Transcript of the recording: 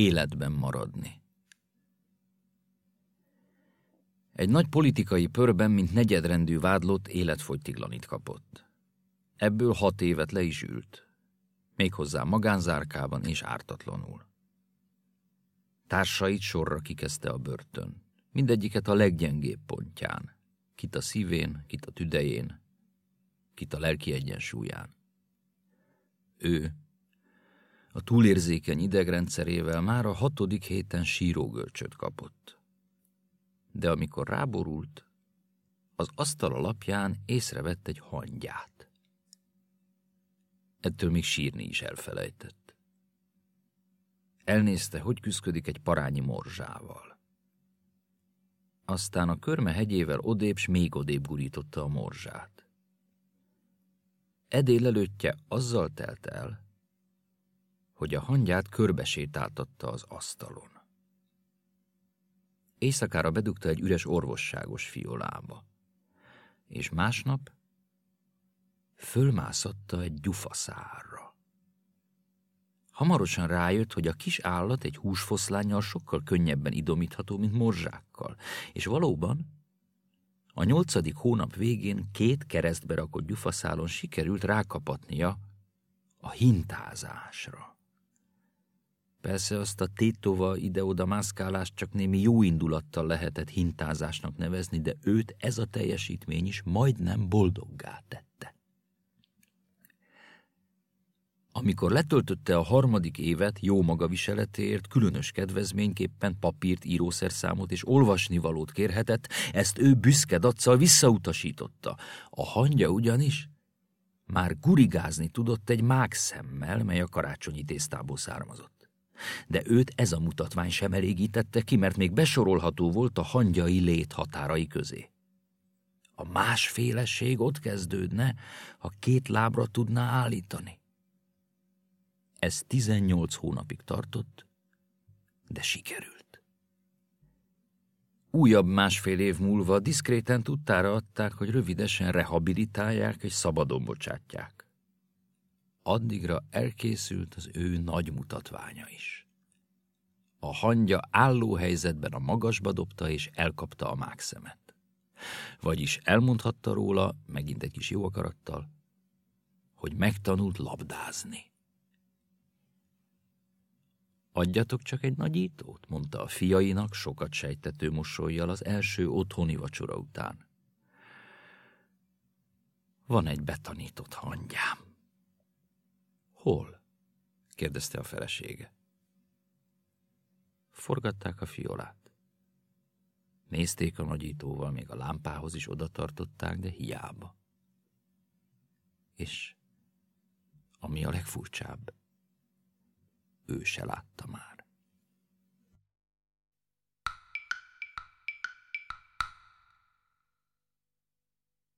életben maradni. Egy nagy politikai pörben, mint negyedrendű vádlott, életfogytiglanit kapott. Ebből hat évet le is ült. Méghozzá magánzárkában és ártatlanul. Társait sorra kikezdte a börtön. Mindegyiket a leggyengébb pontján. Kit a szívén, kit a tüdején, kit a lelki egyensúlyán. Ő, a túlérzékeny idegrendszerével már a hatodik héten sírógölcsöt kapott. De amikor ráborult, az asztal alapján észrevett egy hangyát. Ettől még sírni is elfelejtett. Elnézte, hogy küzdik egy parányi morzsával. Aztán a körme hegyével odébb, s még odébb gurította a morzsát. Edél előttje azzal telt el, hogy a hangyát körbesétáltatta az asztalon. Éjszakára bedugta egy üres orvosságos fiolába, és másnap fölmászotta egy gyufaszárra. Hamarosan rájött, hogy a kis állat egy húsfoszlányjal sokkal könnyebben idomítható, mint morzsákkal, és valóban a nyolcadik hónap végén két keresztbe rakott gyufaszálon sikerült rákapatnia a hintázásra. Persze azt a tétova ide-oda mászkálást csak némi jó indulattal lehetett hintázásnak nevezni, de őt ez a teljesítmény is majdnem boldoggá tette. Amikor letöltötte a harmadik évet jó magaviseletért, különös kedvezményképpen papírt, írószerszámot és olvasnivalót kérhetett, ezt ő büszke daccal visszautasította. A hangja ugyanis már gurigázni tudott egy mákszemmel, mely a karácsonyi tésztából származott. De őt ez a mutatvány sem elégítette ki, mert még besorolható volt a hangyai lét határai közé. A másféleség ott kezdődne, ha két lábra tudná állítani. Ez 18 hónapig tartott, de sikerült. Újabb másfél év múlva diszkréten tudtára adták, hogy rövidesen rehabilitálják és szabadon bocsátják. Addigra elkészült az ő nagy mutatványa is. A hangya álló helyzetben a magasba dobta és elkapta a mákszemet. Vagyis elmondhatta róla, megint egy kis jó akarattal, hogy megtanult labdázni. Adjatok csak egy nagyítót, mondta a fiainak sokat sejtető mosolyjal az első otthoni vacsora után. Van egy betanított hangyám. Hol? kérdezte a felesége. Forgatták a fiolát. Nézték a nagyítóval, még a lámpához is oda tartották, de hiába. És ami a legfurcsább, ő se látta már.